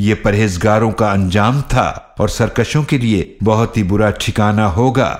ये परहेजगारों का अंजाम था और सरकशों के लिए बहुत ही बुरा ठिकाना होगा।